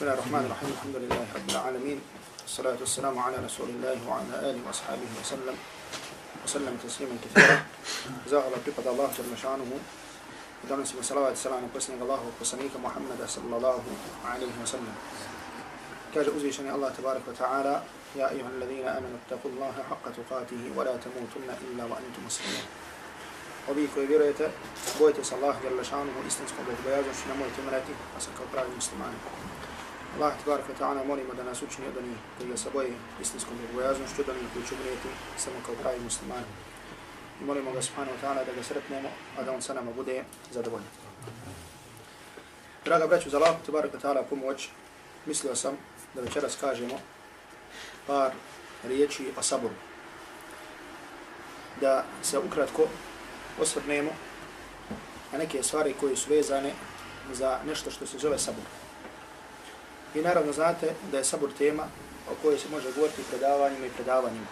بسم الله الرحمن الرحيم. الحمد لله رب العالمين. والصلاة والسلام على رسول الله وعلى آله وأصحابه وسلم. وسلم تسليما كثيرا. الله بقد الله جل شأنه. ودرس بصلوات السلام وقسم الله وقسميك محمد صلى الله عليه وسلم. كاج أزيشني الله تبارك وتعالى؟ يا أيها الذين آمنوا اتقوا الله حق تقاته ولا تموتن إلا وأنتم مسلمون. Ovi koji vjerujete, bojite se Allah jalla šanuhu istinskom bogobojazom što nemojte mreti, a sam. Allah tbarak wa ta'ala molimo da nas učini od onih koji ga se boje istinskom bogobojazom što od onih koji će umrijeti samo kao pravi muslimani. I molimo ga subhanahu wa ta'ala da ga sretnemo, a da on sa nama bude zadovoljan. Draga braću, za Allah tbarak wa ta'ala pomoć, mislio sam da večeras kažemo par riječi o saboru. Da se ukratko osvrnemo na neke stvari koje su vezane za nešto što se zove sabor. I naravno znate da je sabur tema o kojoj se može govoriti predavanjima i predavanjima,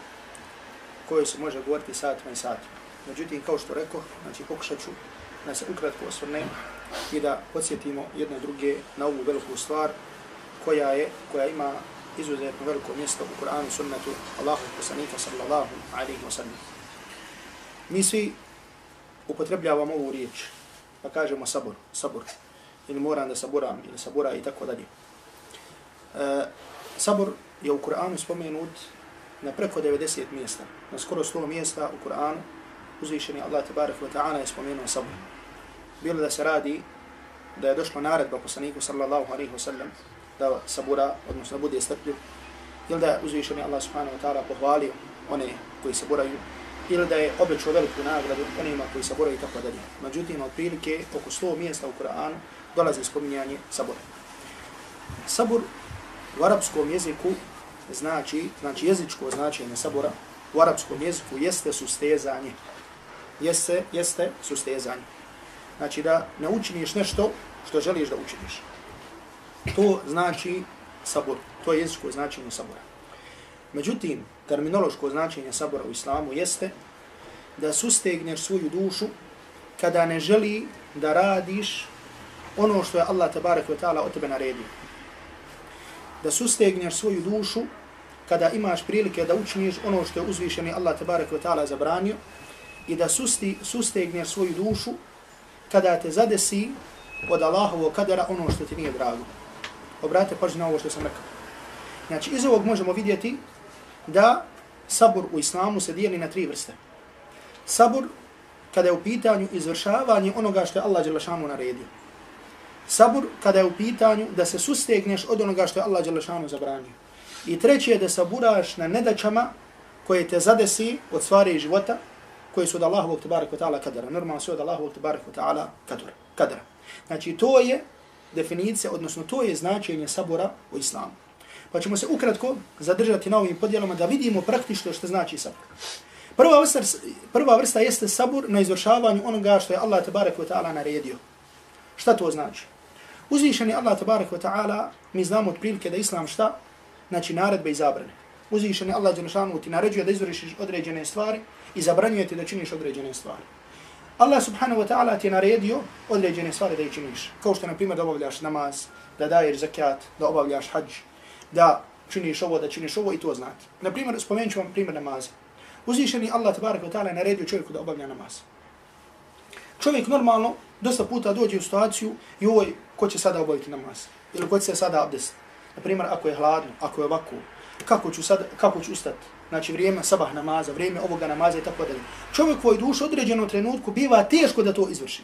o kojoj se može govoriti satima i satima. Međutim, kao što rekao, znači pokušat ću da se ukratko osvrnem i da podsjetimo jedne druge na ovu veliku stvar koja je, koja ima izuzetno veliko mjesto u Kur'anu sunnetu Allahu poslanika sallallahu alaihi wa sallam. Mi svi upotrebljavamo ovu riječ, pa kažemo sabor, sabor, ili moram da saburam, ili sabura i tako dalje. Eh, sabor je u Kur'anu spomenut na preko 90 mjesta, na skoro 100 mjesta u Kur'anu, uzvišeni Allah tabarak wa ta'ala je spomenuo sabor. Bilo da se radi da je došlo naredba poslaniku sallallahu alaihi wa sallam da sabura, odnosno bude strpljiv, ili da je uzvišeni Allah subhanahu wa ta'ala pohvalio one koji saburaju, ili da je obećao veliku nagradu onima koji saburaju i tako dalje. Međutim, od prilike oko 100 mjesta u Kur'anu dolazi spominjanje sabora. Sabor u arapskom jeziku znači, znači jezičko značenje sabora u arapskom jeziku jeste sustezanje. Jeste, jeste sustezanje. Znači da ne učiniš nešto što želiš da učiniš. To znači sabor. To je jezičko značenje sabora. Međutim, terminološko značenje sabora u islamu jeste da sustegneš svoju dušu kada ne želi da radiš ono što je Allah tabarak wa ta'ala od tebe naredio. Da sustegneš svoju dušu kada imaš prilike da učiniš ono što je uzvišeni Allah tabarak wa ta'ala zabranio i da susti, sustegneš svoju dušu kada te zadesi od Allahovog kadera ono što ti nije drago. Obrate pažnju na ovo što sam rekao. Znači, iz ovog možemo vidjeti da sabor u islamu se dijeli na tri vrste. Sabor kada je u pitanju izvršavanje onoga što je Allah Đelešanu naredio. Sabur kada je u pitanju da se sustegneš od onoga što je Allah Đelešanu zabranio. I treće je da saburaš na nedaćama koje te zadesi od stvari života koje su od Allahovog tabarak wa ta'ala kadara. Normalno su od Allahovog tabarak wa ta'ala kadara. Znači to je definicija, odnosno to je značenje sabura u islamu. Pa ćemo se ukratko zadržati na ovim podjelama da vidimo praktično što znači sabur. Prva vrsta, prva vrsta jeste sabur na izvršavanju onoga što je Allah tabarak wa ta'ala naredio. Šta to znači? Uzvišeni Allah tabarak wa ta'ala, mi znamo otprilike da islam šta? Znači naredbe i zabrane. Uzvišeni Allah Đelešanu ti naređuje da izvršiš određene stvari i zabranjuje ti da činiš određene stvari. Allah subhanahu wa ta'ala ti je naredio određene stvari da ih činiš. Kao što, na primjer, da obavljaš namaz, da daješ zakat, da obavljaš hađ, da činiš ovo, da činiš ovo i to znati. Na primjer, spomenut ću vam primjer namaza. Uzvišeni Allah tabarak wa ta'ala naredio čovjeku da obavlja namaz. Čovjek normalno dosta puta dođe u situaciju i ovoj, ko će sada obaviti namaz? Ili ko će se sada abdest? Na primjer, ako je hladno, ako je ovako, kako ću, sad, kako ću ustati? Znači vrijeme sabah namaza, vrijeme ovoga namaza i tako dalje. Čovjek koji duš određenom trenutku biva teško da to izvrši.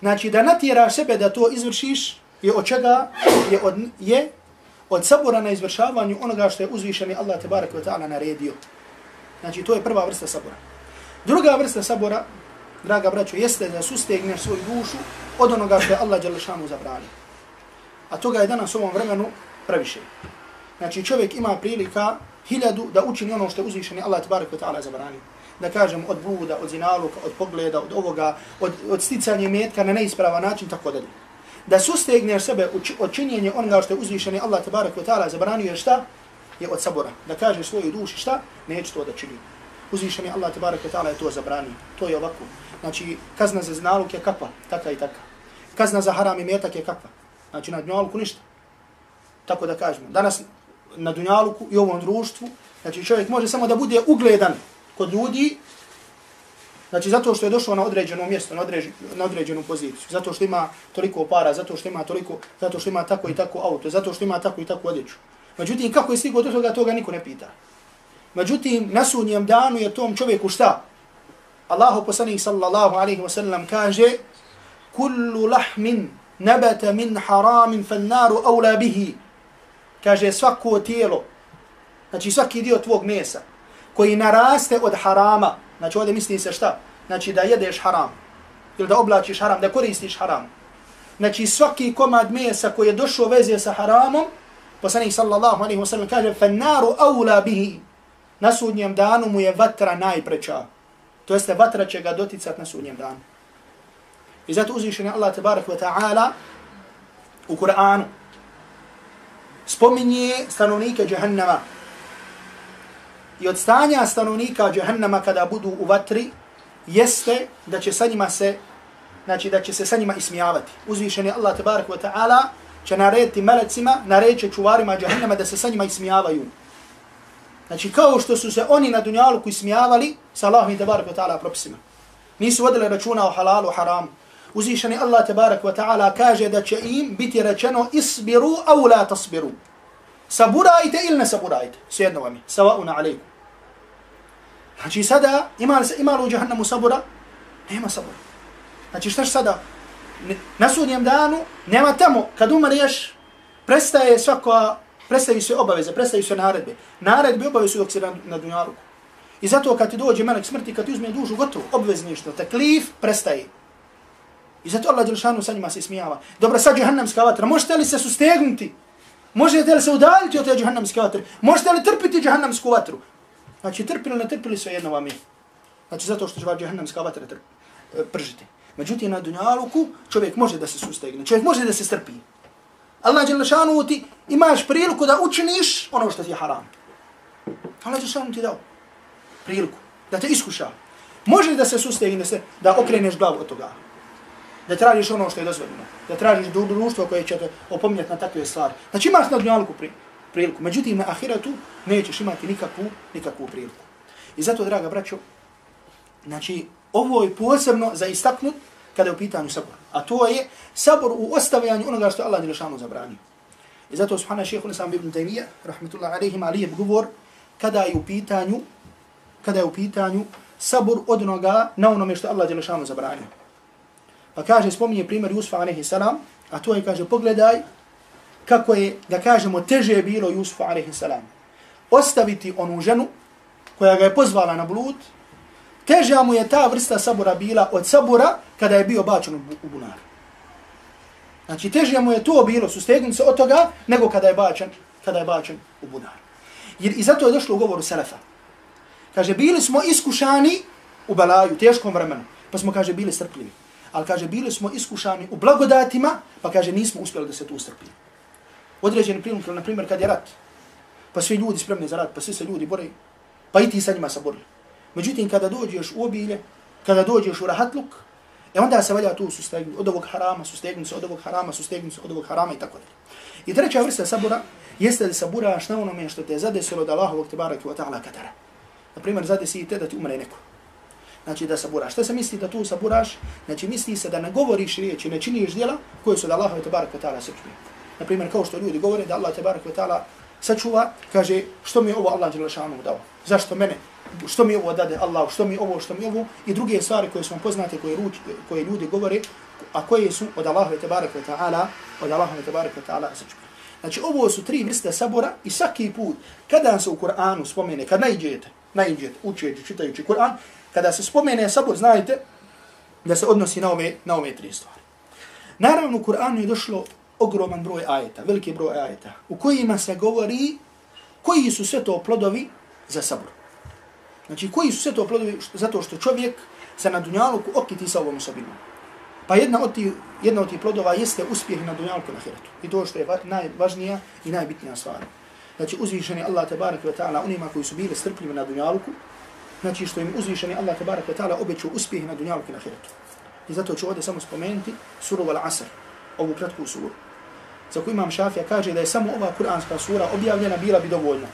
Znači da natjeraš sebe da to izvršiš je od čega? Je od, je od sabora na izvršavanju onoga što je uzvišeni Allah tebarek ve ta'ala naredio. Znači to je prva vrsta sabora. Druga vrsta sabora, draga braćo, jeste da sustegneš svoju dušu od onoga što je Allah Đalešanu zabranio. A toga je danas u ovom vremenu previše. znači čovjek ima prilika hiljadu da učini ono što je uzvišeni Allah tabarak wa ta'ala zabranio. Da kažem od bluda, od zinaluka, od pogleda, od ovoga, od, od sticanja metka na neispravan način, tako dalje. Da sustegneš sebe od činjenja onoga što je uzvišeni Allah tabarak wa ta'ala zabranio je šta? Je od sabora. Da kažeš svojoj duši šta? Neću to da činim. Uzvišeni Allah tabarak ta'ala je to zabranio. To je ovako. Znači, kazna za znaluk je kakva? Taka i taka. Kazna za haram i metak je kakva? Znači, na dunjaluku ništa. Tako da kažemo. Danas na dunjaluku i ovom društvu, znači čovjek može samo da bude ugledan kod ljudi, znači zato što je došao na određeno mjesto, na, određ, na određenu poziciju, zato što ima toliko para, zato što ima toliko, zato što ima tako i tako auto, zato što ima tako i tako odjeću. Međutim, kako je stigao do toga, toga niko ne pita. Međutim, na sunnjem danu je tom čovjeku šta? Allahu poslanik sallallahu alaihi wa sallam kaže Kullu lahmin nabata min haramin fannaru awla bihi Kaže svako tijelo, znači svaki dio tvog mesa koji naraste od harama, znači ovdje misli se šta? Znači da jedeš haram, ili da oblačiš haram, da koristiš haram. Znači svaki komad mesa koji je došao veze sa haramom, poslanik sallallahu alaihi wa sallam kaže fannaru awla bihi Na sudnjem danu mu je vatra najpreča. To jeste vatra će ga doticat na sudnjem danu. I zato uzvišen je Allah tabarak wa ta'ala u Kur'anu, spominje stanovnike džahannama. I od stanja stanovnika džahannama kada budu u vatri, jeste da će sa njima se, znači da će se sa njima ismijavati. Uzvišeni Allah tabarak wa ta'ala će narediti melecima, nareće čuvarima džahannama da se sa njima ismijavaju. Znači kao što su se oni na dunjaluku ismijavali sa Allahom i tabarak wa ta'ala propisima. Nisu vodili računa o halalu, haramu. Uzvišeni Allah tabarak wa ta'ala kaže da će im biti rečeno isbiru au la tasbiru. Saburajte ili ne saburajte. Sjedno vam je. Savauna alaikum. Znači sada ima li, ima li u džahannamu sabura? Nema sabura. Znači šta sada? Na sudnjem danu nema tamo kad umriješ prestaje svako prestaju se obaveze, prestaju se naredbe. Naredbe obavezu dok se na, na dunjaluku. I zato kad ti dođe melek smrti, kad ti uzme dušu, gotovo, obvezništvo, taklif, prestaje. I zato Allah Đelšanu sa njima se smijava. Dobro, sad džahannamska vatra, možete li se sustegnuti? Možete li se udaljiti od te džahannamske vatre? Možete li trpiti džahannamsku vatru? Znači, trpili ne trpili sve jedno vam je. Znači, zato što će vas džahannamska vatra trp, e, pržiti. Međutim, na dunjaluku čovjek može da se sustegne, čovjek može da se strpi. Allah Đelšanu ti imaš priliku da učiniš ono što ti je haram. Allah Đelšanu ti dao priliku da te iskuša. Može da se sustegne, da, se, da okreneš glavu od toga da tražiš ono što je dozvoljeno, da tražiš društvo koje će te opominjati na takve stvari. Znači imaš na dunjalku pri, priliku, međutim na ahiratu nećeš imati nikakvu, nikakvu priliku. I zato, draga braćo, znači ovo je posebno za istaknut kada je u pitanju sabor. A to je sabor u ostavljanju onoga što Allah Đelešanu zabranio. I zato subhana šehehu nisam ibn Taymiyyah, rahmetullah alaihim, ali je govor kada je u pitanju, kada je u pitanju sabor od onoga na onome što Allah Đelešanu zabranio. Pa kaže, spominje primjer Jusufa a.s. A to je, kaže, pogledaj kako je, da kažemo, teže bilo Jusufa a.s. Ostaviti onu ženu koja ga je pozvala na blud, teža mu je ta vrsta sabora bila od sabora kada je bio bačen u bunar. Znači, teže mu je to bilo, sustegnuti se od toga, nego kada je bačen, kada je bačen u bunar. Jer i zato je došlo u govoru Selefa. Kaže, bili smo iskušani u balaju, teškom vremenu, pa smo, kaže, bili strpljivi ali kaže, bili smo iskušani u blagodatima, pa kaže, nismo uspjeli da se tu strpili. Određeni prilike, na primjer, kad je rat, pa svi ljudi spremni za rat, pa svi se ljudi bore, pa i ti sa njima se borili. Međutim, kada dođeš u obilje, kada dođeš u rahatluk, e onda se valja tu sustegnuti od ovog harama, sustegnuti se od ovog harama, sustegnuti se od ovog harama i tako dalje. I treća vrsta sabura jeste da saburaš na onome što te zadesilo da Allahovog te barak wa ta'ala katara. Na primjer, zadesi te da ti umre neko znači da saburaš. Šta se misli da tu saburaš? Znači misli se da ne govoriš riječi, ne činiš djela koje su da Allah te wa ta'ala sačuva. Na primjer, kao što ljudi govore da Allah te wa ta'ala sačuva, kaže što mi ovo Allah dželešanu dao? Zašto mene? Što mi ovo dade Allah? Što mi ovo? Što mi ovo? I druge stvari koje smo poznate, koje, ruč, koje ljudi govore, a koje su od Allahove te ta'ala, od Allahove te ta'ala sačuva. Znači ovo su tri vrste sabora i svaki put kada se u Kur'anu spomene, kad najđete, najđete, učeći, čitajući Kur'an, kada se spomene sabor, znajte da se odnosi na ove, na ove tri stvari. Naravno, u Kur'anu je došlo ogroman broj ajeta, veliki broj ajeta, u kojima se govori koji su sve to plodovi za sabor. Znači, koji su sve to plodovi zato što čovjek se na dunjaluku okiti sa ovom osobinom. Pa jedna od tih jedna od tih plodova jeste uspjeh na dunjalku na ahiretu. I to što je najvažnija i najbitnija stvar. Znači, uzvišeni Allah tabarak wa ta'ala onima koji su bili strpljivi na dunjaluku, znači što im uzvišeni Allah tabarak wa ta'ala obećao uspjeh na dunjaluku na ahiretu. I zato ću ovdje samo spomenuti suru Al-Asr, ovu kratku suru. Za koju imam Šafija kaže da je samo ova kuranska sura objavljena bila bi dovoljna.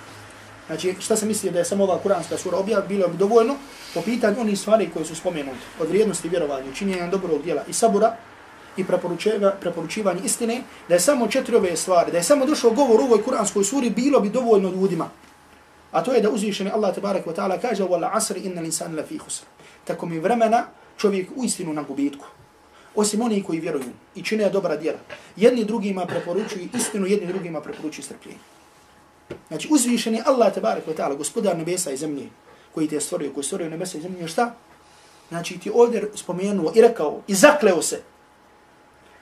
Znači, šta se misli da je samo ova kuranska sura objav, bilo bi dovoljno po pitanju onih stvari koje su spomenute, od vrijednosti vjerovanja, činjenja dobrog dijela i sabura i preporučivanje istine, da je samo četiri ove stvari, da je samo došao govor u ovoj kuranskoj suri, bilo bi dovoljno ljudima. A to je da uzvišeni Allah tabarak wa ta'ala kaže wal asr innal insana lafi khusr. Tako mi vremena čovjek u istinu na gubitku. Osim oni koji vjeruju i čine dobra djela. Jedni drugima preporučuju istinu, jedni drugima preporučuju strpljenje. Znači uzvišeni Allah tabarak wa ta'ala, gospodar nebesa i zemlje, koji te je stvorio, koji je stvorio nebesa i zemlje, šta? Znači ti ovdje spomenuo i rekao i zakleo se.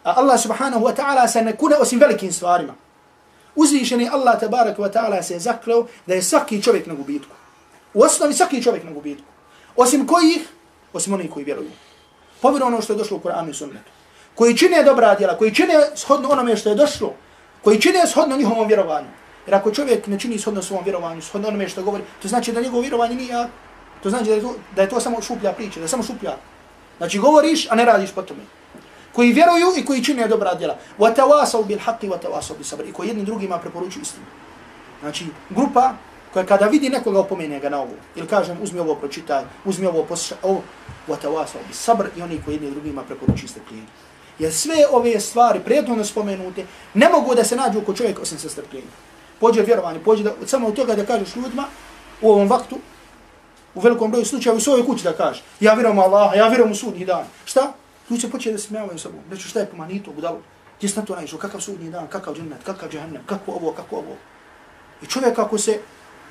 A Allah subhanahu wa ta'ala se ne kune osim velikim stvarima. Uzvišeni Allah tabarak wa ta'ala se je zakleo da je svaki čovjek na gubitku. U osnovi svaki čovjek na gubitku. Osim kojih? osim onih koji vjeruju. Povjeru ono što je došlo u Kur'anu i sunnetu. Koji čine dobra djela, koji čine shodno onome što je došlo, koji čine shodno njihovom vjerovanju. Jer ako čovjek ne čini shodno svom vjerovanju, shodno onome što govori, to znači da njegovo vjerovanje nije jak. To znači da je to, da je to samo šuplja priča, da je samo šuplja. Znači govoriš, a ne radiš po tome. Koji vjeruju i koji čine dobra djela. وَتَوَاسَوْ بِالْحَقِّ وَتَوَاسَوْ بِالْصَبْرِ I koji jedni drugima preporučuju istinu. Znači, grupa koja kada vidi nekoga opomene ga na ovo, ili kažem uzmi ovo pročitaj, uzmi ovo poslušaj, ovo, vatavasa, bi sabr i oni koji jedni drugima preporuči strpljenje. Jer sve ove stvari prijetno spomenute ne mogu da se nađu oko čovjeka osim sa strpljenjem. Pođe vjerovanje, pođe da, samo od toga da kažeš ljudima u ovom vaktu, u velikom broju slučaja u svojoj kući da kažeš, ja vjerujem Allaha, ja vjerujem u sudnji dan. Šta? Ljudi se počne da smijavaju sobom. Reću šta je pomanito, budalo. Gdje sam na to naišao, kakav sudnji dan, kakav džennet, kakav džahnem, kako ovo, kako ovo. I čovjek ako se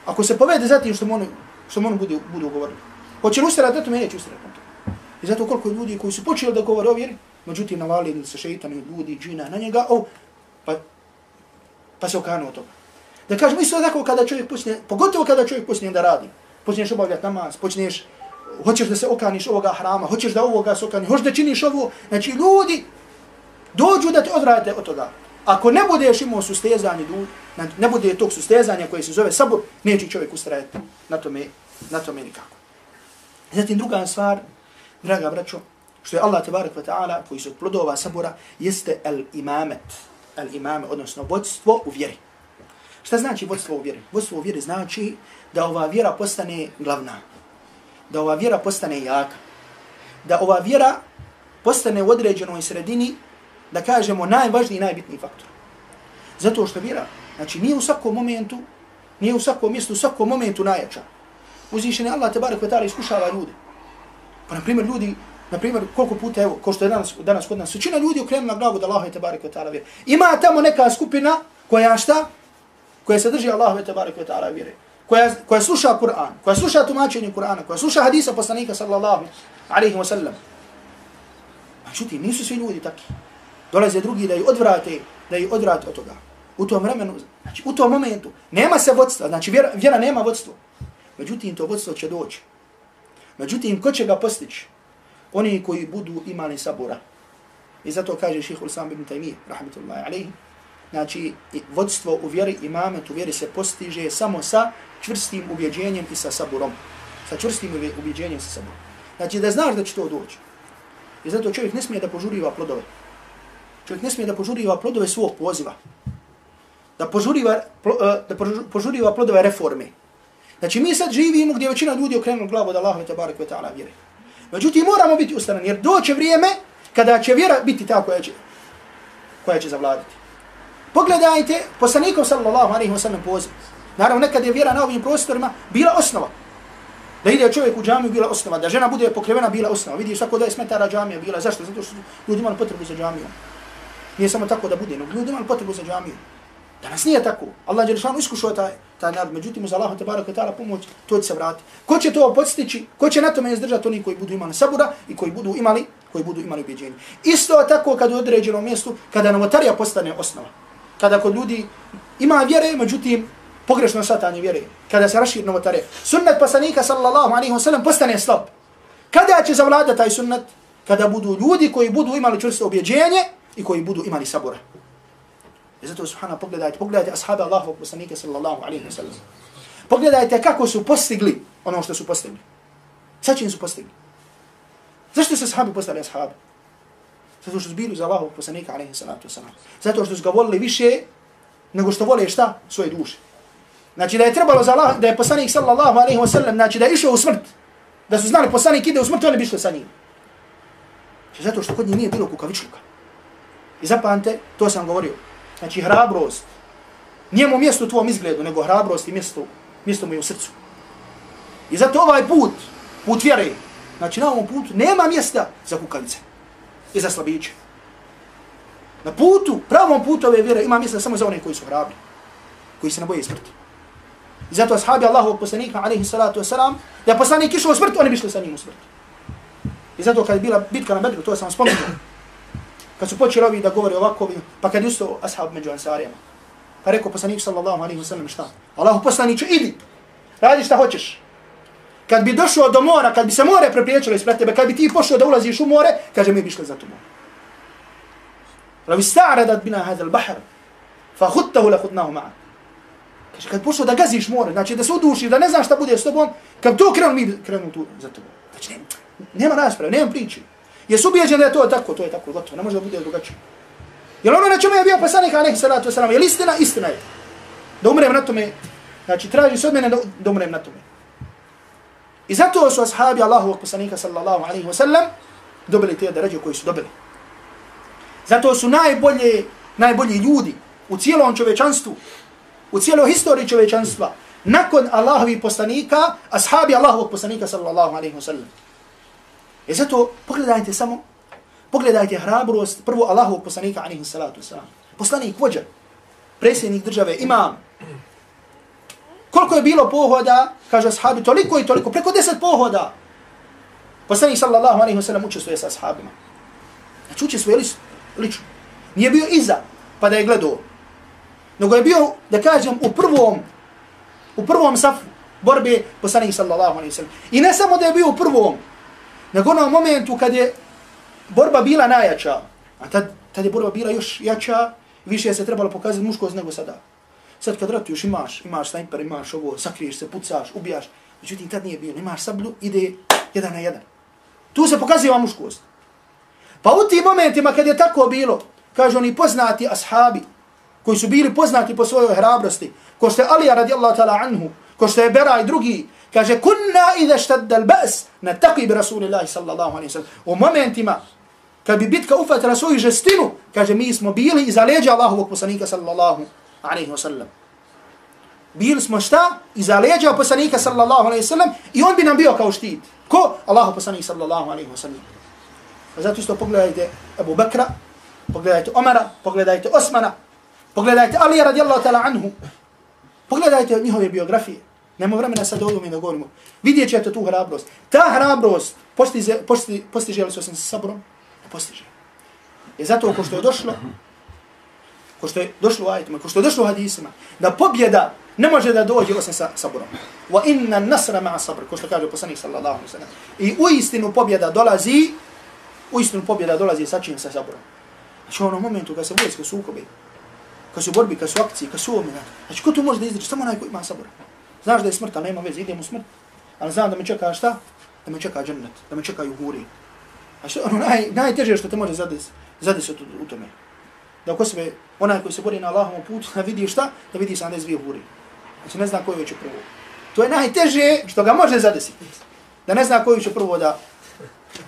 Ako se povede za tim što mu ono, što mu ono bude, budu govorili. Hoće li ustirati, na tome, neće ustirati na tome. I zato koliko ljudi koji su počeli da govore o vjeri, međutim navali se šeitan i ljudi, džina na njega, oh, pa, pa se okanuo toga. Da kažemo isto tako kada čovjek počne, pogotovo kada čovjek počne da radi, počneš obavljati namaz, počneš, hoćeš da se okaniš ovoga hrama, hoćeš da ovoga se okaniš, hoćeš da činiš ovo, znači ljudi dođu da te odvrate od toga. Ako ne budeš imao sustezanje, ne bude tog sustezanja koje se zove sabor, neće čovjek ustrajati na tome, na tome nikako. Zatim druga stvar, draga braćo, što je Allah tabarak wa ta'ala, koji se od plodova sabora, jeste el-imamet. El-imamet, odnosno vodstvo u vjeri. Šta znači vodstvo u vjeri? Vodstvo u vjeri znači da ova vjera postane glavna. Da ova vjera postane jaka. Da ova vjera postane u određenoj sredini da kažemo najvažniji i najbitniji faktor. Zato što vjera, znači nije u svakom momentu, nije u svakom mjestu, u svakom momentu najjača. Uzvišen je Allah tebara kvetala iskušava ljude. Pa na primjer ljudi, na primjer koliko puta, evo, ko što je danas, danas kod nas, većina ljudi okrenula glavu da Allah je tebara kvetala vjera. Ima tamo neka skupina koja šta? Koja se drži Allahove je ve ta'ala vjera. Koja, koja sluša Kur'an, koja sluša tumačenje Kur'ana, koja sluša hadisa poslanika sallallahu alaihi wa sallam. Međutim, nisu svi ljudi taki dolaze drugi da ih odvrate, da ih odvrate od toga. U tom vremenu, znači u tom momentu, nema se vodstva, znači vjera, vjera nema vodstva. Međutim, to vodstvo će doći. Međutim, ko će ga postići? Oni koji budu imali sabora. I zato kaže šihul sam ibn Taymi, rahmetullahi alaihi, znači vodstvo u vjeri, imamet u vjeri se postiže samo sa čvrstim ubjeđenjem i sa saburom. Sa čvrstim ubjeđenjem i sa saburom. Znači da znaš da će to doći. I zato čovjek ne smije da požuriva plodove. Čovjek ne smije da požuriva plodove svog poziva. Da požuriva, e, da požuriva plodove reforme. Znači mi sad živimo gdje većina ljudi okrenu glavu da Allahove te ve ta'ala vjeri. Međutim moramo biti ustaran jer doće vrijeme kada će vjera biti ta koja će, koja će zavladati. Pogledajte poslanikov sallallahu alaihi wa sallam poziv. Naravno nekad je vjera na ovim prostorima bila osnova. Da ide čovjek u džamiju bila osnova, da žena bude pokrivena bila osnova. Vidiš svako da je smetara džamija bila. Zašto? Zato što ljudi imali potrebu za džamijom. Nije samo tako da bude, no ljudi imali potrebu za džamijom. Danas nije tako. Allah je rešano iskušao taj, taj narod. Međutim, uz Allahom tebara koja ta'ala pomoć, to će se vrati. Ko će to podstići? Ko će na tome izdržati oni koji budu imali sabura i koji budu imali koji budu imali ubjeđenje. Isto tako kad u određenom mjestu, kada novotarija postane osnova. Kada kod ljudi ima vjere, međutim, pogrešno satanje vjere, kada se raširi novotare, sunnet poslanika sallallahu alaihi wa sallam postane slab. Kada će zavlada taj sunnet? Kada budu ljudi koji budu imali čvrsto objeđenje i koji budu imali sabora. I zato subhana pogledajte, pogledajte ashabi Allahovog poslanika sallallahu alaihi wa sallam. Pogledajte kako su postigli ono što su postigli. Sa čim su postigli? Zašto su ashabi postali ashabi? Zato što su bili za Allahovog poslanika alaihi salatu wasalam. Zato što su ga volili više nego što vole šta? Svoje duše. Znači da je trebalo za Allah, da je poslanik sallallahu alaihi wasallam, znači da je išao u smrt, da su znali poslanik ide u smrt, oni bi išli sa njim. Znači zato što kod njih nije bilo kukavičluka. I zapamte, to sam govorio. Znači hrabrost, njemu mjesto u tvom izgledu, nego hrabrost i mjesto, mjesto mu je u srcu. I zato ovaj put, put vjere, znači na ovom putu nema mjesta za kukavice i za slabiće. Na putu, pravom putu ove vjere ima mjesta samo za one koji su hrabri, koji se ne boje smrti. I zato ashabi Allahu poslanika alaihi salatu wasalam, da je poslanik išao u smrt, oni bi išli sa njim u smrt. I zato kad je bila bitka na Bedru, to sam spomenuo, kad su počeli ovi da govori ovako, pa kad je ustao ashab među ansarijama, pa rekao poslanik sallallahu alaihi wasallam šta? Allahu poslaniće, idi, radi šta hoćeš. Kad bi došao do mora, kad bi se more prepriječilo ispred tebe, kad bi ti pošao da ulaziš u more, kaže mi bi išli za to more. Lavi sta'radat bina hada al-bahr, fa huttahu la hutnahu ma'a. Kaže, kad pošao da gaziš more, znači da se udušiš, da ne znaš šta bude s tobom, kad to krenu, mi krenu tu za tobom. Znači, nema, nema rasprave, nema priče. Jesu ubijeđen da je to tako, to je tako, gotovo, ne može da bude drugačije. Jel ono na čemu je bio poslanik, a nehi salatu wasalam, je istina? Istina je. Da umrem na tome, znači traži se od mene da, da umrem na tome. I zato su ashabi Allahovog poslanika sallallahu alaihi wasallam dobili te darađe koji su dobili. Zato su najbolje, najbolji ljudi u cijelom čovečanstvu, u cijeloj historiji čovečanstva, nakon Allahovi poslanika, ashabi Allahovog poslanika sallallahu alaihi wasallam. I zato pogledajte samo, pogledajte hrabrost prvo Allahovog poslanika alaihi salatu wasallam. Poslanik vođa, predsjednik države, imam, Koliko je bilo pohoda, kaže ashabi, toliko i toliko, preko deset pohoda. Poslanik sallallahu alaihi wa sallam učestvuje sa ashabima. Znači učestvuje lično. Nije bio iza, pa da je gledao. Nego je bio, da kažem, u prvom, u prvom safu borbe poslanik sallallahu alaihi wa sallam. I ne samo da je bio u prvom, nego onom momentu kad je borba bila najjača, a tad, tad je borba bila još jača, više se trebalo pokazati muškost nego sada. Sad kad ratuješ imaš, imaš snajper, imaš ovo, sakriješ se, pucaš, ubijaš. Međutim, tad nije bio, nemaš sablju, ide jedan na jedan. Tu se pokaziva muškost. Pa u tim momentima kad je tako bilo, kažu oni poznati ashabi, koji su bili poznati po svojoj hrabrosti, ko što je Alija radijallahu ta'ala anhu, ko što je Bera i drugi, kaže, kunna ide štadda l-bas, na takvi bi Rasulillahi sallallahu alaihi sallam. U momentima, kad bi bitka ufatila svoju žestinu, kaže, mi smo bili iza leđa Allahovog poslanika sallallahu alaihi wa sallam. Bili smo šta? Iza leđa poslanika sallallahu alaihi wa sallam i on bi nam bio kao štit. Ko? Allahu poslanik sallallahu alaihi wa sallam. Zato isto pogledajte Abu Bakra, pogledajte Omara, pogledajte Osmana, pogledajte Ali radijallahu ta'ala anhu. Pogledajte njihove biografije. Nemo vremena sad ovdje mi da govorimo. Vidjet ćete tu hrabrost. Ta hrabrost postiže, postiže, postiže li se sa saborom? Ne postiže. I zato ko što je došlo, ko što je došlo u ajitima, ko što je došlo u hadisima, da pobjeda ne može da dođe osim sa saborom. Wa inna nasra ma'a sabr, ko što kaže poslanik sallallahu alaihi sallam. I u istinu pobjeda dolazi, u istinu pobjeda dolazi sa čim sa saborom. Znači ono momentu kad se vojske sukobe, kad su borbi, kad su akcije, kad su omina, znači ko tu može da izdrži? Samo onaj koji ima sabor. Znaš da je smrt, ali nema veze, idem u smrt. Ali znam da me čeka šta? Da me čeka džennet, da me čekaju huri. A što ono naj, najteže što te može zadesiti zades u tome da oko sebe, onaj koji se bori na Allahovom putu, da vidi šta? Da vidi sam da je zvije huri. Znači ne zna koji će prvo. To je najteže što ga može zadesiti. Da ne zna koji će prvo da,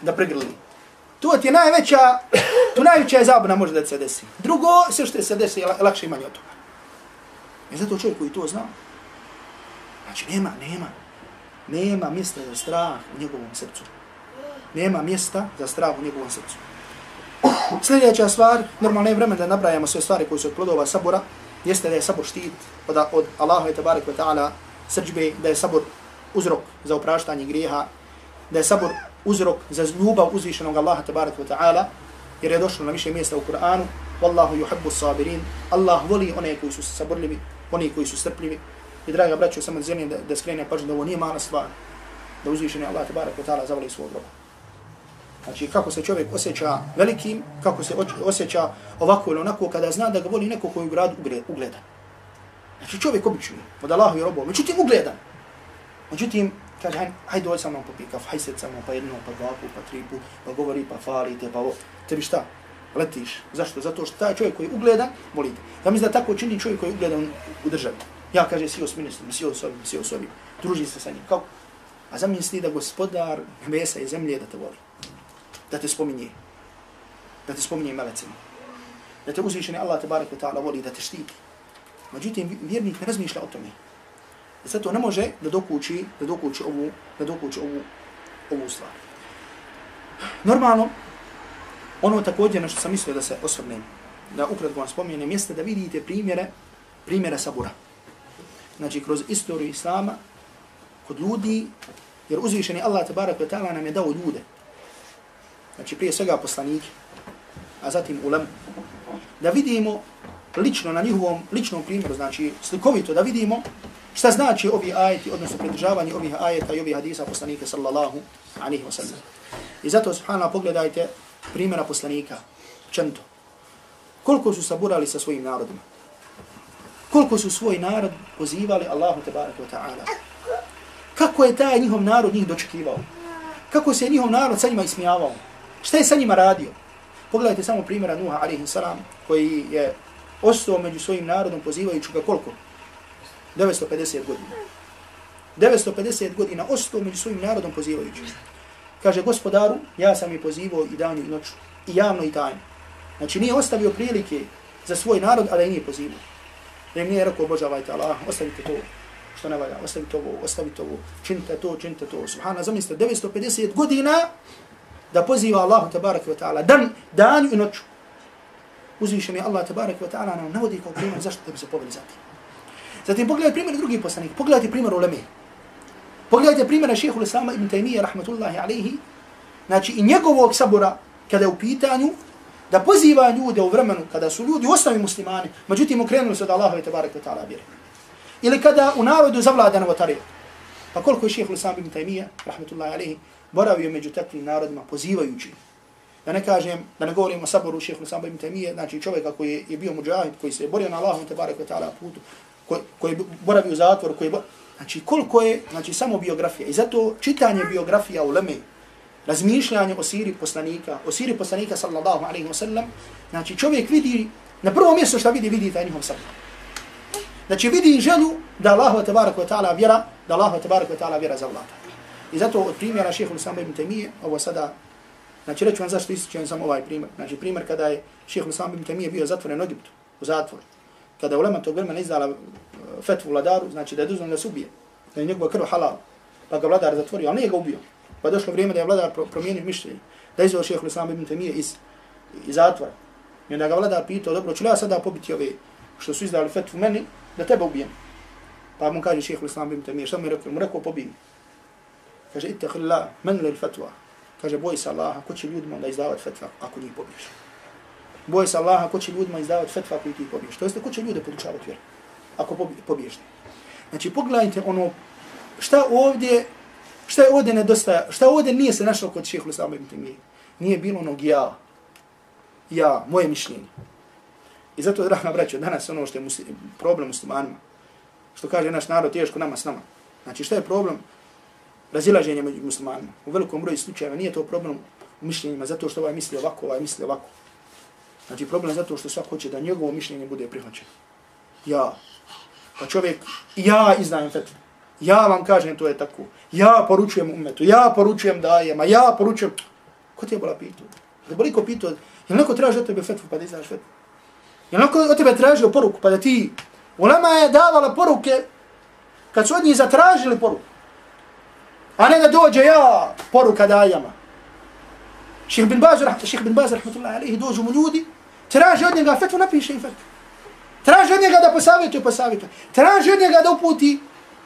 da pregrli. To ti je najveća, to najveća je zabuna može da se desi. Drugo, sve što se desi, lakše imanje od toga. I zato čovjek koji to zna, znači nema, nema, nema mjesta za strah u njegovom srcu. Nema mjesta za strah u njegovom srcu. Sljedeća stvar, normalno je vreme da nabrajamo sve stvari koje su od plodova sabora, jeste da je sabor štit od, od Allaha i tabarik wa ta'ala srđbe, da je sabor uzrok za opraštanje grijeha, da je sabor uzrok za ljubav uzvišenog Allaha tabarik wa ta'ala, jer je došlo na više mjesta u Kur'anu, Wallahu yuhibbu sabirin, Allah voli one koji su saborljivi, oni koji su strpljivi. I draga braćo, samo zemlje da, da skrenem pažnju da ovo nije mala stvar. Da uzvišeni Allah te wa ta'ala zavoli svog roba. Znači, kako se čovjek osjeća velikim, kako se osjeća ovako ili onako, kada zna da ga voli neko koji u gradu ugleda. Znači, čovjek obični, od Allahu i robom, međutim, ugledan. Međutim, kaže, hajde, hajde dođi sa mnom pa pikav, hajde sed sa mnom pa jednom, pa dva pa tri put, pa govori, pa falite, pa ovo. Tebi šta? Letiš. Zašto? Zato što taj čovjek koji je ugledan, volite. Ja mislim da tako čini čovjek koji je ugledan u državi. Ja kaže, sio s ministrom, sio s ovim, sio s ovim. Druži se sa njim. Kako? A zamisli da gospodar mesa i zemlje da te voli. Da te spominje. Da te spominje melecima. Da te uzvišeni Allah te barek ta'ala voli, da te štiti. Međutim, vjernik ne razmišlja o tome. Zato to ne može da dokući, da dokući ovu, da dokući ovu, ovu stvar. Normalno, ono također na što sam mislio da se osvrnem, da ukratko vam spomenem, jeste da vidite primjere, primjere sabura. Znači, kroz istoriju Islama, kod ljudi, jer uzvišeni Allah tabarak wa ta'ala nam je dao ljude. Znači, prije svega poslanike, a zatim ulem. Da vidimo lično na njihovom ličnom primjeru, znači slikovito da vidimo šta znači ovi ajeti, odnosno pridržavanje ovih ajeta i ovih hadisa poslanike sallallahu alaihi wa sallam. I zato, subhana, pogledajte primjera poslanika, čento. Koliko su saburali sa svojim narodima? Koliko su svoj narod pozivali Allahu tebareke wa ta'ala? Kako je taj njihov narod njih dočekivao? Kako se njihov narod sa njima ismijavao? Šta je sa njima radio? Pogledajte samo primjera Nuha alaihi salam, koji je ostao među svojim narodom pozivajući ga koliko? 950 godina. 950 godina ostao među svojim narodom pozivajući. Kaže, gospodaru, ja sam je pozivao i danju i noću. I javno i tajno. Znači, nije ostavio prilike za svoj narod, ali nije pozivao. Jer nije rekao, obožavajte Allah, ostavite to što ne valja, ostavite ovo, ostavite ovo, činite to, činite to. Subhana, zamislite, 950 godina da poziva Allahu tabarak wa ta'ala dan, dan i noću. Uzvišen je Allah tabarak wa ta'ala nam navodi kao primjer zašto da bi se poveli za tim. Zatim pogledajte primjer drugih poslanika, pogledajte primjer uleme. Pogledajte primjer šehehu l-Islama ibn Taymiyyah rahmatullahi alaihi, znači i njegovog sabora kada je u pitanju da poziva ljude u vremenu kada su ljudi u osnovi muslimani, međutim okrenuli se od Allaha tabarak wa ta'ala vjeri. Ili kada u narodu zavlada novotarija. Pa koliko je šehehu l-Islama ibn Taymiyyah rahmatullahi alaihi boravio među takvim narodima pozivajući. Da ne kažem, da ne govorimo o saboru šehehu Samba ibn Temije, znači čovjeka koji je bio muđahid, koji se je borio na Allahom te barek ta'ala putu, koji, koji boravi u zatvoru, koji bo... Znači, koliko je, znači, samo biografija. I zato čitanje biografija u Leme, razmišljanje o siri poslanika, o siri poslanika, sallallahu alaihi wa sallam, znači, čovjek vidi, na prvo mjesto što vidi, vidi taj njihov sabor. Znači, vidi želju da Allah tabarak wa ta'ala vjera, da Allah tabarak wa ta'ala vjera za I zato od primjera šehehu l-Islam ibn Temije, ovo sada, znači, reću vam zašto ističujem sam ovaj primjer. Znači, primjer kada je šehehu l-Islam ibn Temije bio zatvoren u Egiptu, u zatvoru kada je ulema tog vremena izdala e, fetvu vladaru, znači da je dozvoljeno da se ubije, da je njegova krv halal, pa ga vladar zatvorio, ali nije ga ubio. Pa došlo vrijeme da je vladar promijenio mišljenje, da je izvao šehehu l-Islam ibn Temije iz, iz zatvora. I onda ga vladar pitao, dobro, ću li ja sada pobiti ove što su izdali fetvu meni, da tebe ubijem. Pa mu kaže šehehu l-Islam ibn Temije, šta mu je rekao? Mu rekao pobijem. Kaže, ittehillah, men li l-fetva? Kaže, boj se Allaha, ko će ljudima da izdavati fetva ako njih pobiješ? Boj se Allaha ko će ljudima izdavati fetva ako ti pobiješ. To jeste ko će ljude podučavati vjeru. Ako pobiješ. Znači pogledajte ono šta ovdje šta je ovdje nedostaje, šta ovdje nije se našlo kod šehe l-Islama ibn Timije. Nije bilo onog ja, ja, moje mišljenje. I zato, draga braćo, danas ono što je muslim, problem muslimanima, što kaže naš narod teško nama s nama. Znači šta je problem razilaženje među muslimanima? U velikom broju slučajeva nije to problem u mišljenjima, zato što ovaj misli ovako, ovaj misli ovako. Znači problem zato što svak hoće da njegovo mišljenje bude prihvaćeno. Ja. Pa čovjek, ja iznajem fetvu. Ja vam kažem to je tako. Ja poručujem umetu. Ja poručujem dajema, ja poručujem. Ko ti je bila pitao? Da boli ko pitao? Je neko traži od tebe fetvu pa da iznaš fetvu? Je neko od tebe tražio poruku pa da ti... Ulema je davala poruke kad su od njih zatražili poruku. A ne da dođe ja poruka dajama. Ših bin Baz, ših bin Baz, rahmatullahi alaihi, dođu mu ljudi, Traži od njega fetvu, napiše im fetvu. Traži od njega da posavjetuje, posavjetuje. Traži od njega da uputi,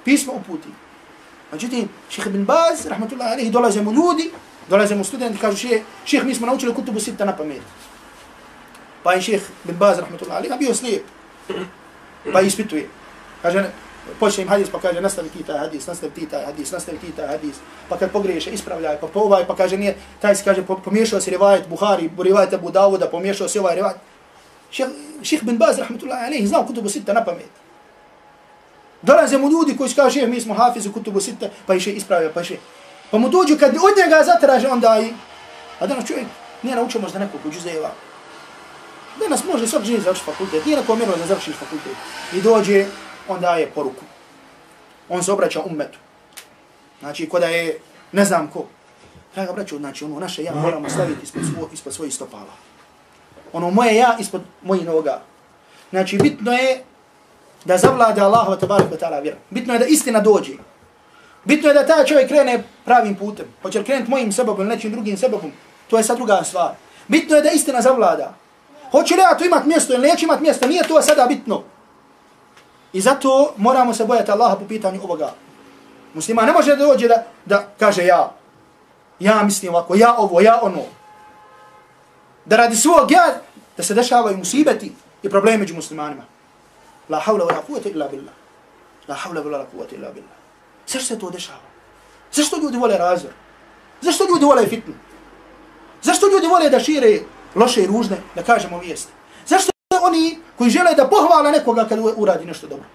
pismo uputi. Međutim, šeha bin Baz, rahmatullahi alaihi, dolaze mu ljudi, dolaze mu studenti, kažu šeha, šeha, mi smo naučili kutubu sita na pamet. Pa je šeha bin Baz, rahmatullahi alaihi, bio slijep. Pa ispituje. Kaže, počne im hadis pa kaže nastavi ti taj hadis, nastavi ti taj hadis, nastavi ti taj hadis, pa kad pogriješe ispravljaj, pa povaj, pa kaže nije, taj se kaže pomiješao si rivajet Buhari, rivajet Abu Dawuda, pomiješao si ovaj rivajet. Ših bin Baz, rahmetullahi alaihi, znao kutubu sita na pamet. Dolaze mu ljudi koji kaže, mi smo hafizu kutubu sita, pa iše ispravlja, pa iše. Pa mu dođu kad od njega zatraže, onda i, a danas čovjek nije naučio možda nekoliko džuzeva, Danas može svak živi završiti fakultet, nije na mjero da završiš fakultet. I dođe, on daje poruku. On se obraća ummetu. Znači, ko da je, ne znam ko. Draga braću, znači, ono naše ja moramo staviti ispod, svo, ispod svojih stopala. Ono moje ja ispod mojih noga. Znači, bitno je da zavlada Allahova tabarik wa ta'ala vjera. Bitno je da istina dođe. Bitno je da ta čovjek krene pravim putem. Hoće li krenuti mojim sebebom ili nečim drugim sebebom, to je sad druga stvar. Bitno je da istina zavlada. Hoće li ja tu imat mjesto ili neće imat mjesto, nije to sada bitno. I zato moramo se bojati Allaha po pitanju ovoga. Muslima ne može da dođe da, da kaže ja. Ja mislim ovako, ja ovo, ja ono. Da radi svog ja, da se dešavaju musibeti i problemi među muslimanima. La hawla wa la illa billah. La hawla wa la illa billah. Zašto se to dešava? Zašto ljudi vole razvor? Zašto ljudi vole fitnu? Zašto ljudi vole da šire loše i ružne, da kažemo vijesti? Oni koji žele da pohvale nekoga kad uradi nešto dobro?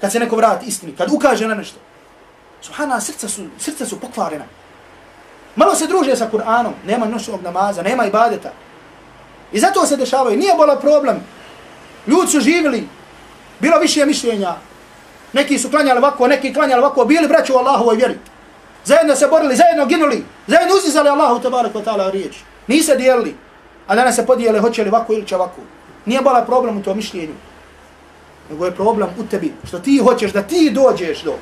Kad se neko vrati istini, kad ukaže na nešto? Subhana, srca su, srca su pokvarena. Malo se druže sa Kur'anom, nema noćnog namaza, nema ibadeta. I zato se dešavaju. Nije bola problem. Ljudi su živjeli, bilo više mišljenja, Neki su klanjali ovako, neki klanjali ovako, bili braći u Allahovoj vjeri. Zajedno se borili, zajedno ginuli, zajedno uzizali Allahu tabarak wa ta'ala riječ. Nise dijelili, a danas se podijeli hoće li ovako ili će ovako. Nije bila problem u tom mišljenju. Nego je problem u tebi, što ti hoćeš da ti dođeš do,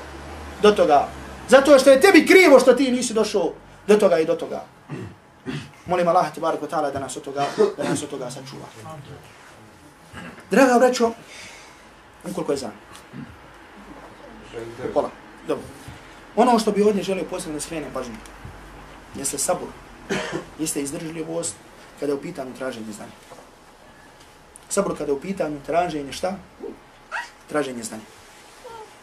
do toga. Zato što je tebi krivo što ti nisi došao do toga i do toga. Molim Allah tabarak wa ta'ala da nas od toga, da nas od toga sačuva. Draga braćo, ukoliko je znam. Pola. Dobro. Ono što bi ovdje želio posebno da skrenem pažnju, jeste sabor, jeste izdržljivost kada je u pitanju traženje znanja. Sabr kada je u pitanju traženje šta? Traženje znanja.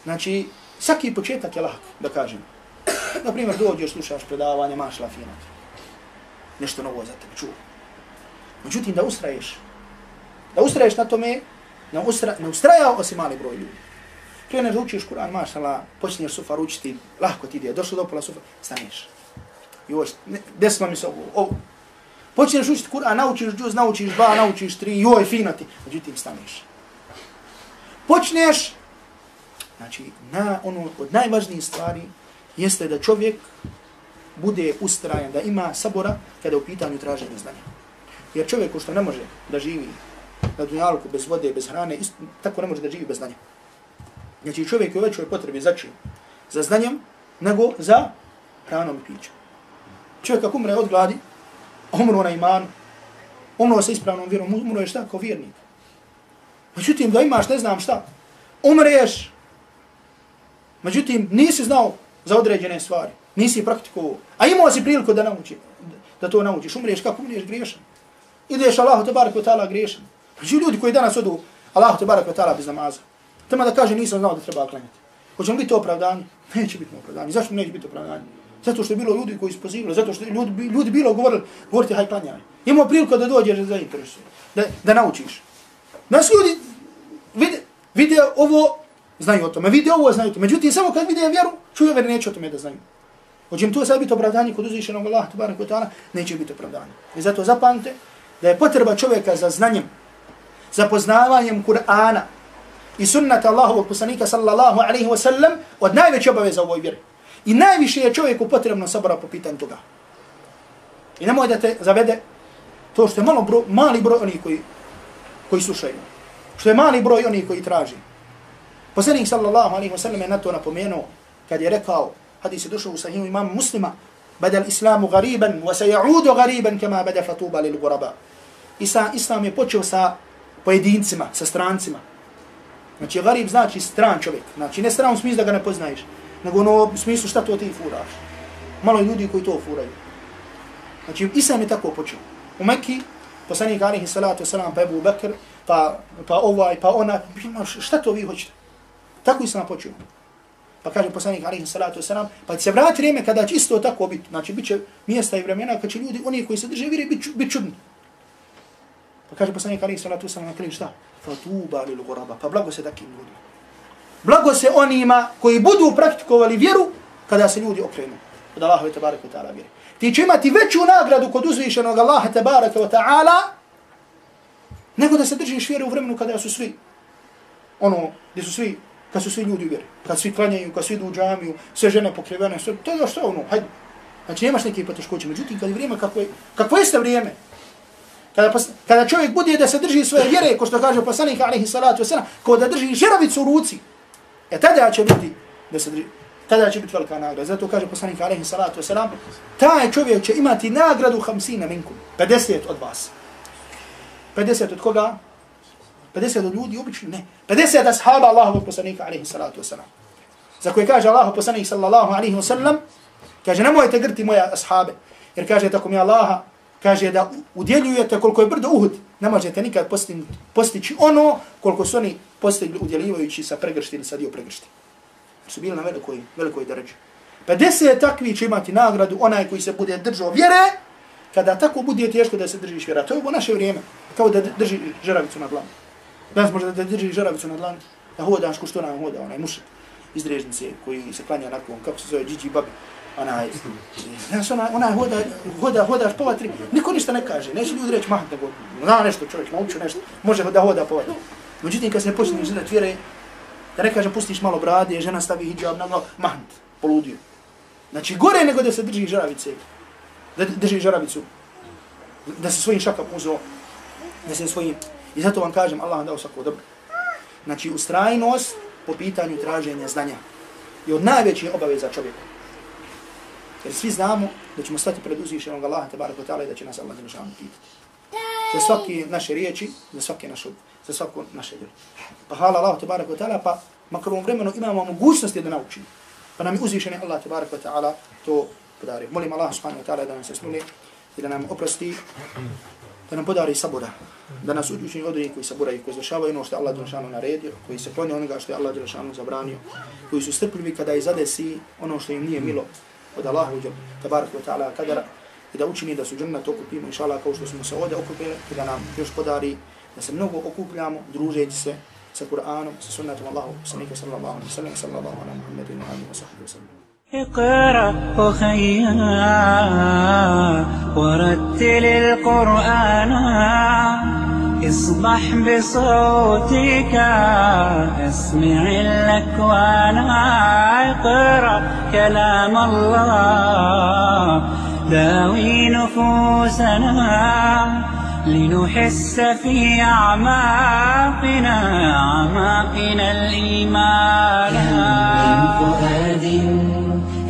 Znači, svaki početak je lahak, da kažem. Naprimjer, dođeš, slušaš predavanje, maš lafinat. Nešto novo za tebe, čuo. Međutim, da ustraješ, da ustraješ na tome, ne, ustra, ne ustrajao osim mali broj ljudi. Kreneš da učiš Kur'an, mašala, počneš sufar učiti, lahko ti ide, došlo do pola sufar, staneš. Još, desno mi se ovo, ovo. Počneš učiti Kur'an, naučiš džuz, naučiš ba, naučiš tri, joj, fino ti, međutim staneš. Počneš, znači, na ono od najvažnijih stvari jeste da čovjek bude ustrajan, da ima sabora kada je u pitanju traženja znanja. Jer čovjek ko što ne može da živi na dunjalku bez vode, bez hrane, isto, tako ne može da živi bez znanja. Znači čovjek je u većoj potrebi za čim? Za znanjem, nego za hranom i pićem. Čovjek ako umre od gladi, umro na imanu, umro sa ispravnom vjerom, umro je šta kao vjernik. Međutim, da imaš ne znam šta, umreš, međutim, nisi znao za određene stvari, nisi praktikovo, a imao si priliku da nauči, da to naučiš, umreš kako umreš griješan. Ideš Allahu te barak ta'ala griješan. Znači ljudi koji danas odu Allahu te barak ta'ala bez namaza, Tema da kaže nisam znao da treba klanjati. Hoće li biti opravdanje? Neće biti opravdanje. Zašto neće biti opravdanje? Zato što je bilo ljudi koji su pozivali, zato što ljudi, ljudi bilo govorili, govorite haj klanjaj. Imamo priliku da dođeš da interesuje, da, da naučiš. Nas ljudi vide, vide ovo, znaju o tome, vide ovo, znaju o tome. Međutim, samo kad vide vjeru, čuju vjeru, neće o tome da znaju. Hoćem to sad biti opravdanje kod uzvišenog Allah, tabarak wa ta'ala, neće biti opravdanje. I zato zapamte da je potreba čovjeka za znanjem, za poznavanjem Kur'ana, i sunnata Allahovog poslanika sallallahu alaihi wa sallam od najveće obaveza u ovoj vjeri. I najviše je čovjeku potrebno sabora po pitanju toga. I nemoj da te zavede to što je malo bro, mali broj onih koji, koji slušaju. Što je mali broj onih koji traži. Poslanik sallallahu alaihi wa sallam je na to napomenuo kad je rekao, hadis je došao u sahihu imama muslima, bada islamu gariban, wa se ja'udu gariban kama bada fatuba lil guraba. Islam, islam je počeo sa pojedincima, sa strancima. Znači, garib znači stran čovjek. Znači, ne stran u smislu da ga ne poznaješ, nego ono u smislu šta to ti furaš. Malo ljudi koji to furaju. Znači, Islam je tako počeo. U Mekki, poslanik alihi salatu wasalam, pa Ebu Bekr, pa, pa ovaj, pa ona, šta to vi hoćete? Tako Islam počeo. Pa kaže poslanik alaihi salatu wasalam, pa će se vrati vrijeme kada će isto tako biti. Znači, bit će mjesta i vremena kad će ljudi, oni koji se drže vire, bit, bit čudni. Pa kaže poslanik alaihi salatu wasalam, na kraju šta? Fatuba lil guraba. Pa blago se takim ljudima. Blago se onima koji budu praktikovali vjeru kada se ljudi okrenu. Od Allaha i tabaraka wa ta'ala vjeri. Ti će imati veću nagradu kod uzvišenog Allaha tabaraka wa ta'ala nego da se držiš vjere u vremenu kada su svi ono, gdje su svi kad su svi ljudi u vjeri, kad svi klanjaju, kad svi idu u džamiju, sve žene pokrivene, sve, to je što ono, hajde. Znači nemaš neke poteškoće, međutim kad je vrijeme, kako je, kako jeste vrijeme, kada, pas, kada čovjek bude da se drži svoje vjere, ko što kaže poslanik alaihi salatu wasalam, ko da drži žeravicu u ruci, e tada će biti da se tada će biti velika nagrada. Zato kaže poslanik alaihi salatu wasalam, taj čovjek će imati nagradu hamsina minkum, 50 od vas. 50 od koga? 50 od ljudi obično ne. 50 ashaba Allahovog poslanika alaihi salatu wasalam. Za koje kaže Allahov poslanik sallallahu alaihi sellem, kaže nemojte grti moja ashabe. Jer kaže tako mi Allaha, kaže da udjeljujete koliko je brdo Uhud, ne možete nikad postići, postići ono koliko su oni postigli udjelivajući sa pregršti ili sa dio pregršti. Su bili na velikoj, velikoj dređi. 50 takvi će imati nagradu onaj koji se bude držao vjere, kada tako bude teško da se držiš vjera. To je u naše vrijeme, kao da drži žeravicu na dlanu. Danas možda da drži žeravicu na dlanu, da hodaš ko što nam hoda, onaj mušak iz Drežnice koji se klanja nakon, kako se zove, Gigi Babi. Onaj, znaš, ona, ona hoda, hoda, hodaš po vatri, niko ništa ne kaže, neće ljudi reći mah, nego, zna nešto čovjek, naučio nešto, može da hoda po vatri. Međutim, kad se ne počne žena vjere, da ne kaže, pustiš malo brade, žena stavi hijab na glavu, mah, poludio. Znači, gore nego da se drži žaravice, da drži žaravicu, da se svojim šakam uzo, da se svojim I zato vam kažem, Allah vam dao svako dobro. Znači, ustrajnost po pitanju traženja znanja je od najvećih obaveza čovjeka. Jer svi znamo da ćemo stati pred uzvišenog Allaha, tabaraka ta'ala, i da će nas Allah državno pitati. Za svake naše riječi, za svake naše, za svako naše djelo. Pa hvala Allah, tabaraka ta'ala, pa makar u vremenu imamo mogućnosti da naučimo. Pa nam je uzvišeni Allah, tabaraka ta'ala, to podari. Molim Allah, subhanahu wa ta'ala, da nam se smuli i da nam oprosti da nam podari sabora, da nas učini od onih koji saboraju, koji izvršavaju ono što je Allah Đelešanu naredio, koji se kloni onoga što je Allah Đelešanu zabranio, koji su strpljivi kada i zadesi ono što im nije milo od Allahu tabarak wa ta'ala kadara i da učini da su džennet okupimo, inša Allah, kao što smo se ovdje okupili, i da nam još podari da se mnogo okupljamo, družeći se sa Kur'anom, sa sunnatom Allahu, sanika sallallahu alaihi wa sallam, sallallahu alaihi wa sallam, alaihi wa sallam. اقرأ أخيا ورتل القرآن اصبح بصوتك اسمع الأكوان أقرأ كلام الله. داوي نفوسنا لنحس في أعماقنا أعماقنا الإيمان.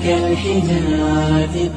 كالحجارة